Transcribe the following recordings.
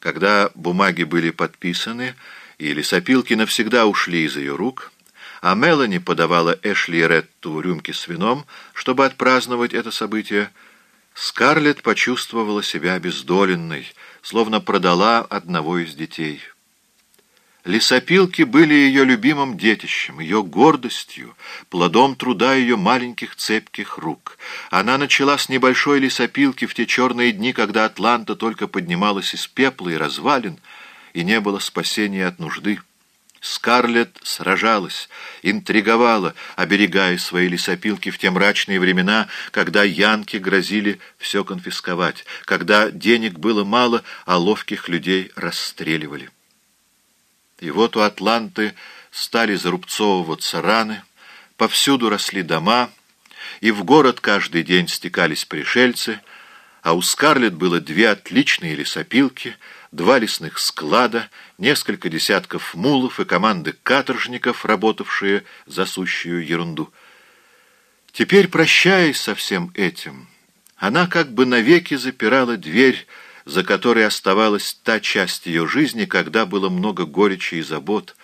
Когда бумаги были подписаны, и лесопилки навсегда ушли из ее рук, а Мелани подавала Эшли и Ретту рюмки с вином, чтобы отпраздновать это событие, Скарлетт почувствовала себя обездоленной, словно продала одного из детей. Лесопилки были ее любимым детищем, ее гордостью, плодом труда ее маленьких цепких рук. Она начала с небольшой лесопилки в те черные дни, когда Атланта только поднималась из пепла и развалин, и не было спасения от нужды. Скарлетт сражалась, интриговала, оберегая свои лесопилки в те мрачные времена, когда янки грозили все конфисковать, когда денег было мало, а ловких людей расстреливали. И вот у Атланты стали зарубцовываться раны, повсюду росли дома, и в город каждый день стекались пришельцы, а у Скарлетт было две отличные лесопилки, два лесных склада, несколько десятков мулов и команды каторжников, работавшие за сущую ерунду. Теперь, прощаясь со всем этим, она как бы навеки запирала дверь, за которой оставалась та часть ее жизни, когда было много горечи и забот.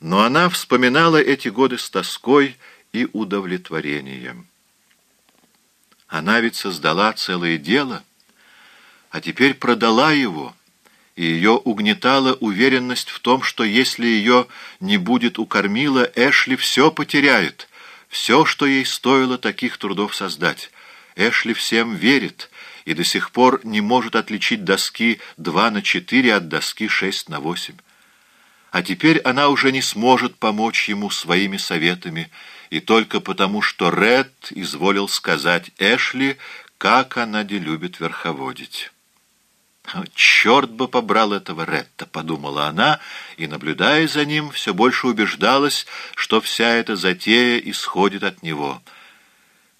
Но она вспоминала эти годы с тоской и удовлетворением. Она ведь создала целое дело, а теперь продала его, и ее угнетала уверенность в том, что если ее не будет у кормила, Эшли все потеряет, все, что ей стоило таких трудов создать. Эшли всем верит — и до сих пор не может отличить доски 2 на 4 от доски 6 на 8. А теперь она уже не сможет помочь ему своими советами, и только потому, что Ред изволил сказать Эшли, как она не любит верховодить. «Черт бы побрал этого Ретта», — подумала она, и, наблюдая за ним, все больше убеждалась, что вся эта затея исходит от него.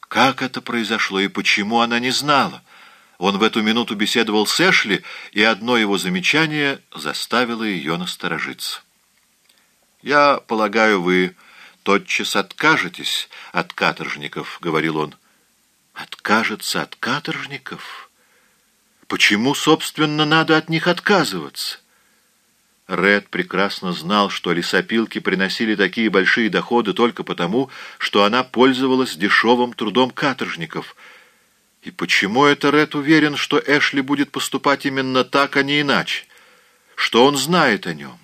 Как это произошло и почему она не знала? Он в эту минуту беседовал с Эшли, и одно его замечание заставило ее насторожиться. «Я полагаю, вы тотчас откажетесь от каторжников», — говорил он. «Откажется от каторжников? Почему, собственно, надо от них отказываться?» Ред прекрасно знал, что лесопилки приносили такие большие доходы только потому, что она пользовалась дешевым трудом каторжников — и почему это Ред уверен, что Эшли будет поступать именно так, а не иначе? Что он знает о нем?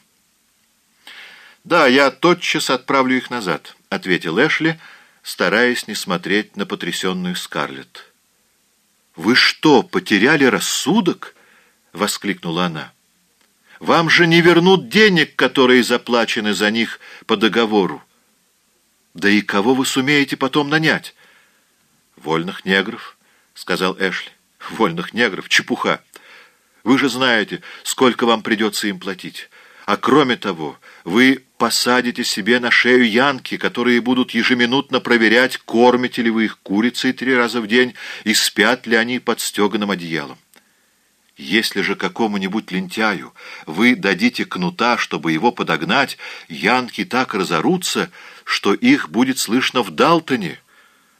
«Да, я тотчас отправлю их назад», — ответил Эшли, стараясь не смотреть на потрясенную Скарлетт. «Вы что, потеряли рассудок?» — воскликнула она. «Вам же не вернут денег, которые заплачены за них по договору. Да и кого вы сумеете потом нанять? Вольных негров?» — сказал Эшли. «Вольных негров? Чепуха! Вы же знаете, сколько вам придется им платить. А кроме того, вы посадите себе на шею янки, которые будут ежеминутно проверять, кормите ли вы их курицей три раза в день и спят ли они под стеганым одеялом. Если же какому-нибудь лентяю вы дадите кнута, чтобы его подогнать, янки так разорутся, что их будет слышно в Далтоне,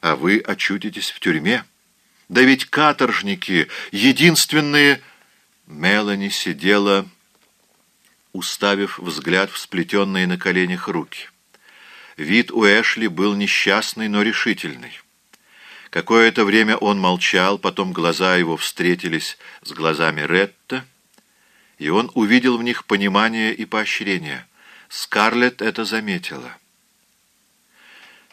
а вы очутитесь в тюрьме». Да ведь каторжники — единственные... Мелани сидела, уставив взгляд в сплетенные на коленях руки. Вид у Эшли был несчастный, но решительный. Какое-то время он молчал, потом глаза его встретились с глазами Ретта, и он увидел в них понимание и поощрение. Скарлетт это заметила.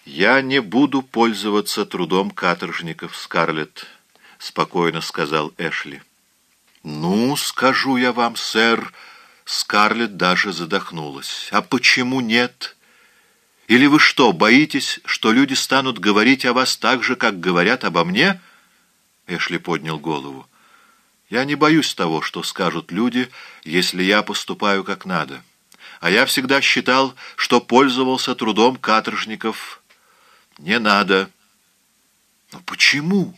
«Я не буду пользоваться трудом каторжников, Скарлетт», — спокойно сказал Эшли. «Ну, скажу я вам, сэр», — Скарлетт даже задохнулась. «А почему нет? Или вы что, боитесь, что люди станут говорить о вас так же, как говорят обо мне?» Эшли поднял голову. «Я не боюсь того, что скажут люди, если я поступаю как надо. А я всегда считал, что пользовался трудом каторжников» Не надо. Но почему?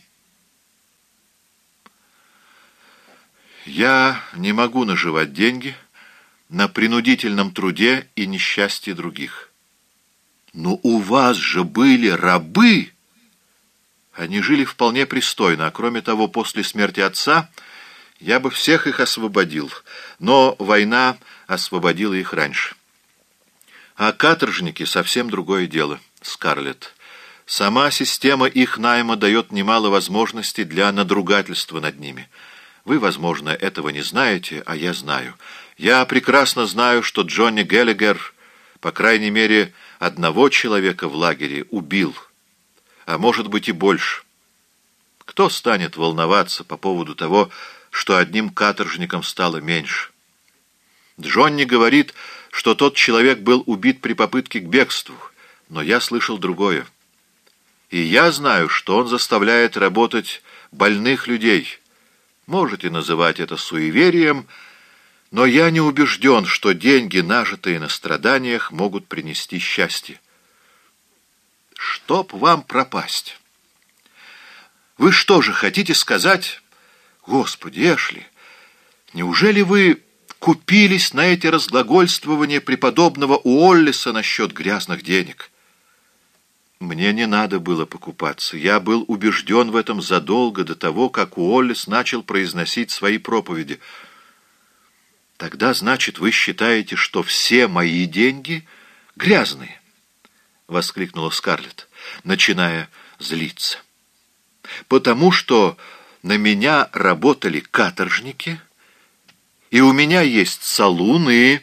Я не могу наживать деньги на принудительном труде и несчастье других. Но у вас же были рабы! Они жили вполне пристойно, а кроме того, после смерти отца Я бы всех их освободил, но война освободила их раньше. А каторжники — совсем другое дело, Скарлетт. Сама система их найма дает немало возможностей для надругательства над ними. Вы, возможно, этого не знаете, а я знаю. Я прекрасно знаю, что Джонни Геллигер, по крайней мере, одного человека в лагере убил, а может быть и больше. Кто станет волноваться по поводу того, что одним каторжником стало меньше? Джонни говорит, что тот человек был убит при попытке к бегству, но я слышал другое. И я знаю, что он заставляет работать больных людей. Можете называть это суеверием, но я не убежден, что деньги, нажитые на страданиях, могут принести счастье. Чтоб вам пропасть. Вы что же хотите сказать? Господи, Эшли, неужели вы купились на эти разглагольствования преподобного Уоллиса насчет грязных денег?» Мне не надо было покупаться. Я был убежден в этом задолго до того, как Уоллес начал произносить свои проповеди. Тогда, значит, вы считаете, что все мои деньги грязные? — воскликнула Скарлетт, начиная злиться. «Потому что на меня работали каторжники, и у меня есть салуны...»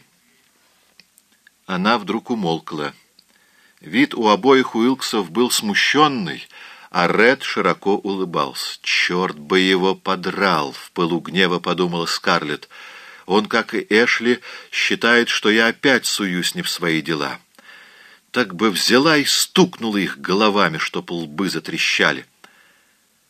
Она вдруг умолкла. Вид у обоих Уилксов был смущенный, а Ред широко улыбался. «Черт бы его подрал!» — в пылу гнева подумала Скарлетт. «Он, как и Эшли, считает, что я опять суюсь не в свои дела. Так бы взяла и стукнула их головами, чтоб лбы затрещали».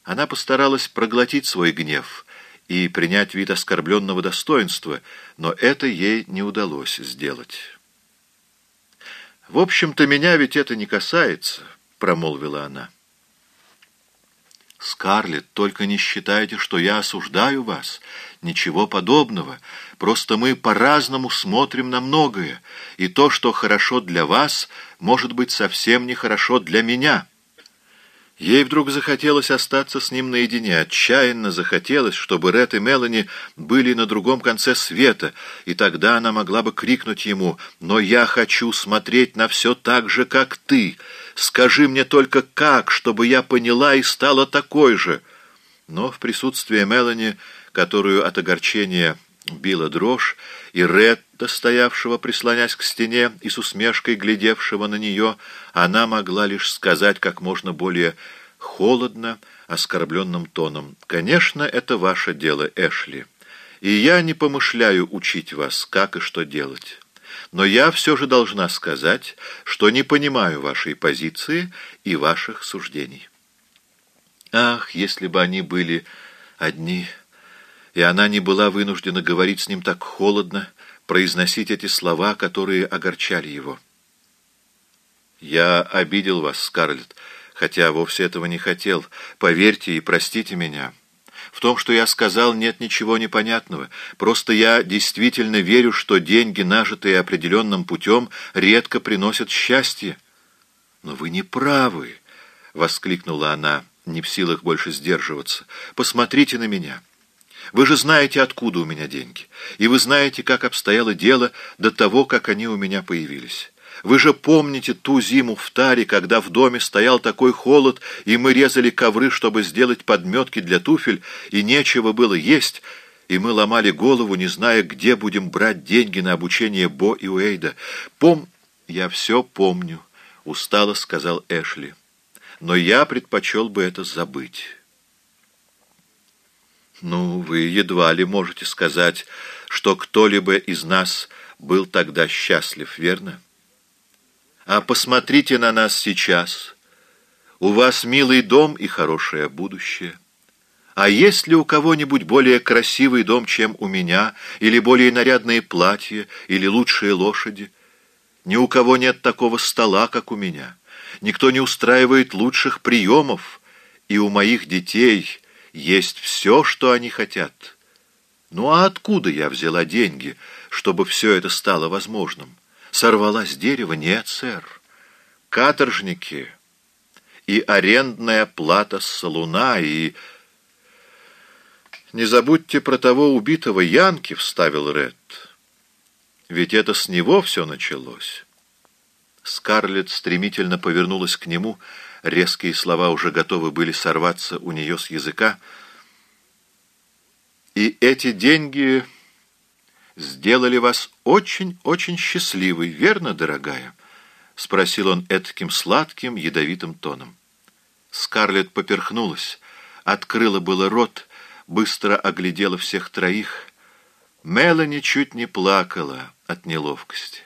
Она постаралась проглотить свой гнев и принять вид оскорбленного достоинства, но это ей не удалось сделать. «В общем-то, меня ведь это не касается», — промолвила она. «Скарлетт, только не считайте, что я осуждаю вас. Ничего подобного. Просто мы по-разному смотрим на многое, и то, что хорошо для вас, может быть совсем нехорошо для меня». Ей вдруг захотелось остаться с ним наедине, отчаянно захотелось, чтобы Ред и Мелани были на другом конце света, и тогда она могла бы крикнуть ему «Но я хочу смотреть на все так же, как ты! Скажи мне только как, чтобы я поняла и стала такой же!» Но в присутствии Мелани, которую от огорчения била дрожь, и Ретта, стоявшего, прислонясь к стене и с усмешкой глядевшего на нее, она могла лишь сказать как можно более холодно, оскорбленным тоном. «Конечно, это ваше дело, Эшли, и я не помышляю учить вас, как и что делать. Но я все же должна сказать, что не понимаю вашей позиции и ваших суждений». Ах, если бы они были одни и она не была вынуждена говорить с ним так холодно, произносить эти слова, которые огорчали его. «Я обидел вас, Скарлетт, хотя вовсе этого не хотел. Поверьте и простите меня. В том, что я сказал, нет ничего непонятного. Просто я действительно верю, что деньги, нажитые определенным путем, редко приносят счастье». «Но вы не правы!» — воскликнула она, не в силах больше сдерживаться. «Посмотрите на меня». Вы же знаете, откуда у меня деньги. И вы знаете, как обстояло дело до того, как они у меня появились. Вы же помните ту зиму в таре, когда в доме стоял такой холод, и мы резали ковры, чтобы сделать подметки для туфель, и нечего было есть, и мы ломали голову, не зная, где будем брать деньги на обучение Бо и Уэйда. Пом... Я все помню, — устало сказал Эшли. Но я предпочел бы это забыть». Ну, вы едва ли можете сказать, что кто-либо из нас был тогда счастлив, верно? А посмотрите на нас сейчас. У вас милый дом и хорошее будущее. А есть ли у кого-нибудь более красивый дом, чем у меня, или более нарядные платья, или лучшие лошади? Ни у кого нет такого стола, как у меня. Никто не устраивает лучших приемов, и у моих детей есть все, что они хотят. Ну а откуда я взяла деньги, чтобы все это стало возможным? Сорвала с? Нет, сэр. Каторжники и арендная плата с салуна, и... «Не забудьте про того убитого Янки», — вставил Ред. «Ведь это с него все началось». Скарлетт стремительно повернулась к нему, резкие слова уже готовы были сорваться у нее с языка. «И эти деньги сделали вас очень-очень счастливой, верно, дорогая?» — спросил он этаким сладким, ядовитым тоном. Скарлетт поперхнулась, открыла было рот, быстро оглядела всех троих. Мелани чуть не плакала от неловкости.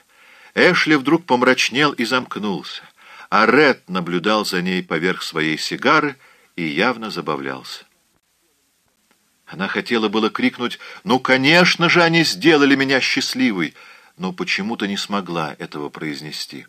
Эшли вдруг помрачнел и замкнулся, а Ред наблюдал за ней поверх своей сигары и явно забавлялся. Она хотела было крикнуть «Ну, конечно же, они сделали меня счастливой!» но почему-то не смогла этого произнести.